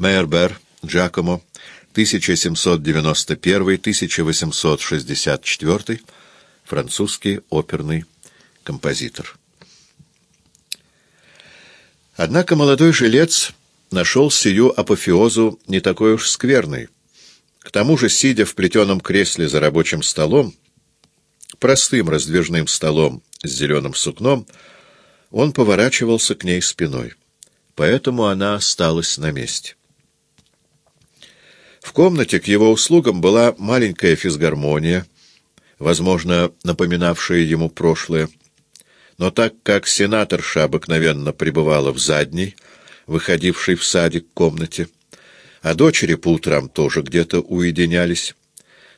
Мейербер, Джакомо, 1791-1864, французский оперный композитор. Однако молодой жилец нашел сию апофеозу не такой уж скверной. К тому же, сидя в плетеном кресле за рабочим столом, простым раздвижным столом с зеленым сукном, он поворачивался к ней спиной. Поэтому она осталась на месте. В комнате к его услугам была маленькая физгармония, возможно, напоминавшая ему прошлое. Но так как сенаторша обыкновенно пребывала в задней, выходившей в садик комнате, а дочери по утрам тоже где-то уединялись,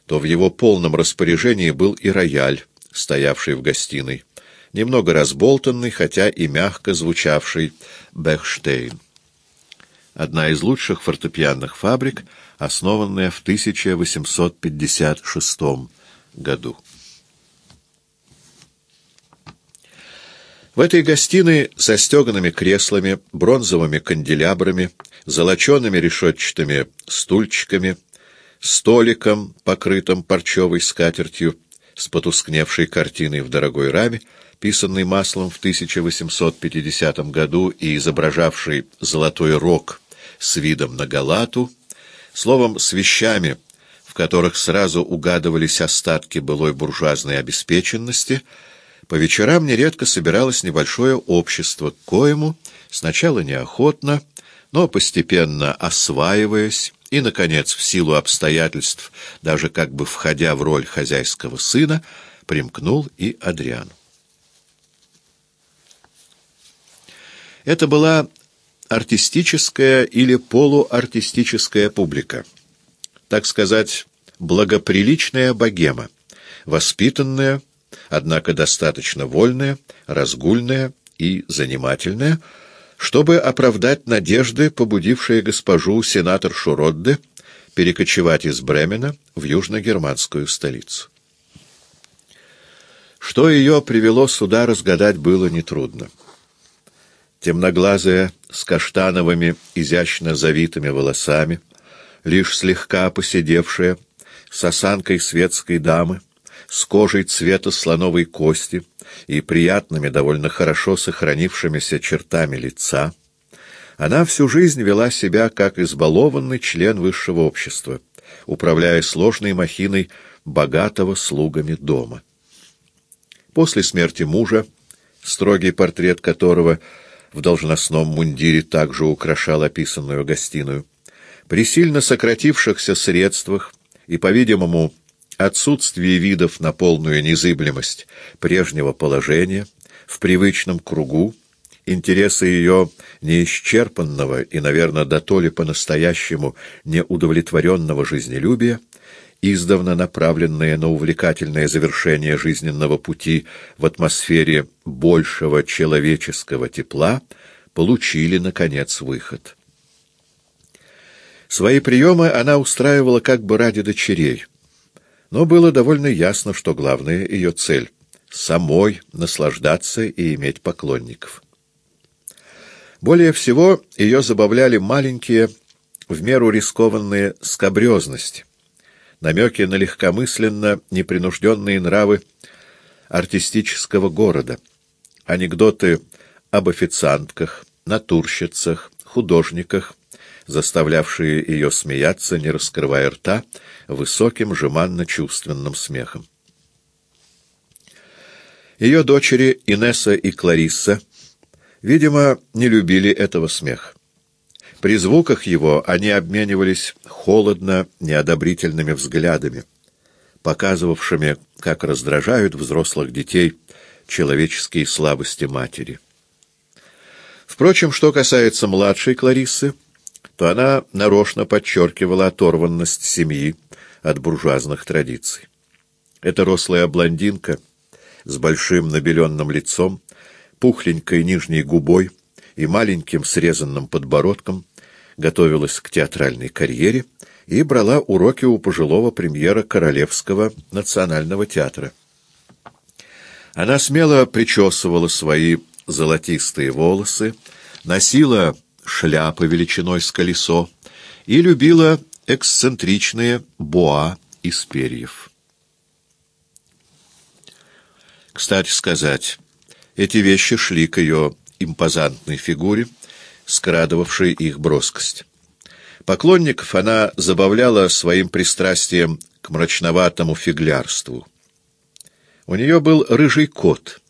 то в его полном распоряжении был и рояль, стоявший в гостиной, немного разболтанный, хотя и мягко звучавший Бехштейн. Одна из лучших фортепианных фабрик, основанная в 1856 году. В этой гостиной со стеганными креслами, бронзовыми канделябрами, золочеными решетчатыми стульчиками, столиком, покрытым парчевой скатертью, с потускневшей картиной в дорогой раме, писанной маслом в 1850 году и изображавшей золотой рог с видом на Галату, словом, с вещами, в которых сразу угадывались остатки былой буржуазной обеспеченности — по вечерам нередко собиралось небольшое общество, к коему, сначала неохотно, но постепенно осваиваясь и, наконец, в силу обстоятельств, даже как бы входя в роль хозяйского сына, примкнул и Адриан. Это была артистическая или полуартистическая публика, так сказать, благоприличная богема, воспитанная, однако достаточно вольная, разгульная и занимательная, чтобы оправдать надежды, побудившие госпожу сенатор Шуродде перекочевать из Бремена в южногерманскую столицу. Что ее привело сюда, разгадать было нетрудно. Темноглазая, с каштановыми, изящно завитыми волосами, лишь слегка поседевшая, с осанкой светской дамы, с кожей цвета слоновой кости и приятными, довольно хорошо сохранившимися чертами лица, она всю жизнь вела себя как избалованный член высшего общества, управляя сложной махиной богатого слугами дома. После смерти мужа, строгий портрет которого в должностном мундире также украшал описанную гостиную, при сильно сократившихся средствах и, по-видимому, отсутствие видов на полную незыблемость прежнего положения, в привычном кругу, интересы ее неисчерпанного и, наверное, дотоле по-настоящему неудовлетворенного жизнелюбия, издавна направленные на увлекательное завершение жизненного пути в атмосфере большего человеческого тепла, получили, наконец, выход. Свои приемы она устраивала как бы ради дочерей — но было довольно ясно, что главная ее цель — самой наслаждаться и иметь поклонников. Более всего ее забавляли маленькие, в меру рискованные скобрезности, намеки на легкомысленно непринужденные нравы артистического города, анекдоты об официантках, натурщицах, художниках, заставлявшие ее смеяться, не раскрывая рта, высоким, жеманно-чувственным смехом. Ее дочери Инесса и Кларисса, видимо, не любили этого смеха. При звуках его они обменивались холодно неодобрительными взглядами, показывавшими, как раздражают взрослых детей человеческие слабости матери. Впрочем, что касается младшей Клариссы, то она нарочно подчеркивала оторванность семьи от буржуазных традиций. Эта рослая блондинка с большим набеленным лицом, пухленькой нижней губой и маленьким срезанным подбородком готовилась к театральной карьере и брала уроки у пожилого премьера Королевского национального театра. Она смело причесывала свои золотистые волосы, носила шляпы величиной с колесо и любила эксцентричные боа из перьев. Кстати сказать, эти вещи шли к ее импозантной фигуре, скрадывавшей их броскость. Поклонников она забавляла своим пристрастием к мрачноватому фиглярству. У нее был рыжий кот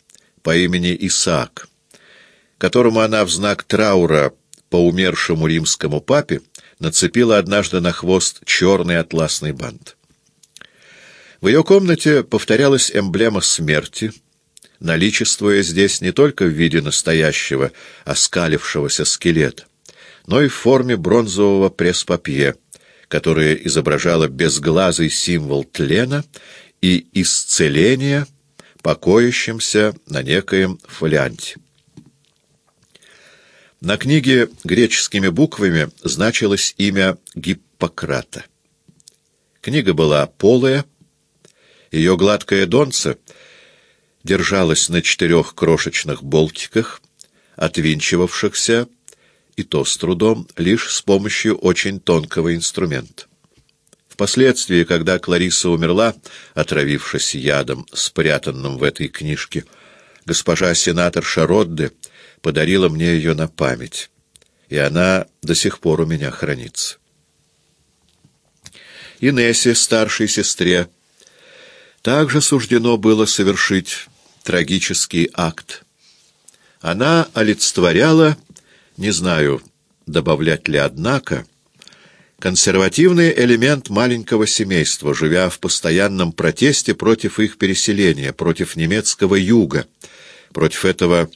по имени Исаак, которому она в знак траура по умершему римскому папе нацепила однажды на хвост черный атласный бант. В ее комнате повторялась эмблема смерти, наличествуя здесь не только в виде настоящего оскалившегося скелета, но и в форме бронзового пресс-папье, которое изображало безглазый символ тлена и исцеления, покоящимся на некоем фолианте. На книге греческими буквами значилось имя Гиппократа. Книга была полая, ее гладкое донце держалось на четырех крошечных болтиках, отвинчивавшихся, и то с трудом, лишь с помощью очень тонкого инструмента. Впоследствии, когда Клариса умерла, отравившись ядом, спрятанным в этой книжке, госпожа сенатор Шародде подарила мне ее на память, и она до сих пор у меня хранится. Инессе, старшей сестре, также суждено было совершить трагический акт. Она олицетворяла, не знаю, добавлять ли однако, консервативный элемент маленького семейства, живя в постоянном протесте против их переселения, против немецкого юга, против этого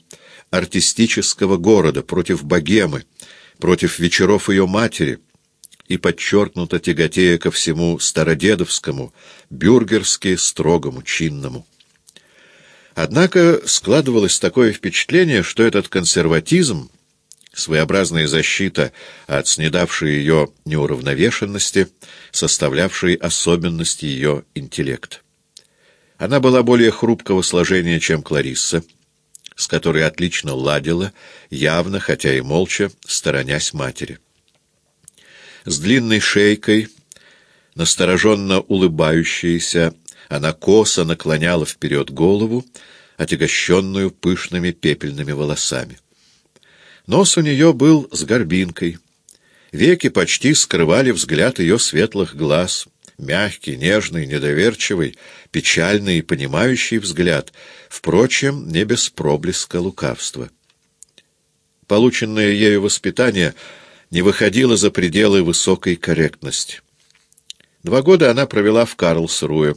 артистического города, против богемы, против вечеров ее матери и подчеркнуто тяготея ко всему стародедовскому, бюргерски строгому, чинному. Однако складывалось такое впечатление, что этот консерватизм, своеобразная защита от снедавшей ее неуравновешенности, составлявшей особенности ее интеллекта. Она была более хрупкого сложения, чем Кларисса, с которой отлично ладила, явно, хотя и молча, сторонясь матери. С длинной шейкой, настороженно улыбающейся, она косо наклоняла вперед голову, отягощенную пышными пепельными волосами. Нос у нее был с горбинкой. Веки почти скрывали взгляд ее светлых глаз — мягкий, нежный, недоверчивый, печальный и понимающий взгляд, впрочем, не без проблеска лукавства. Полученное ею воспитание не выходило за пределы высокой корректности. Два года она провела в Карлсруе,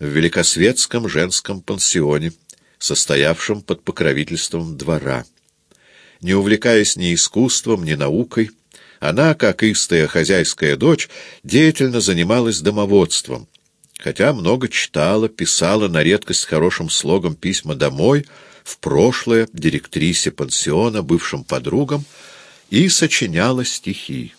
в великосветском женском пансионе, состоявшем под покровительством двора. Не увлекаясь ни искусством, ни наукой, она, как истая хозяйская дочь, деятельно занималась домоводством, хотя много читала, писала на редкость хорошим слогом письма домой, в прошлое, директрисе пансиона, бывшим подругам, и сочиняла стихи.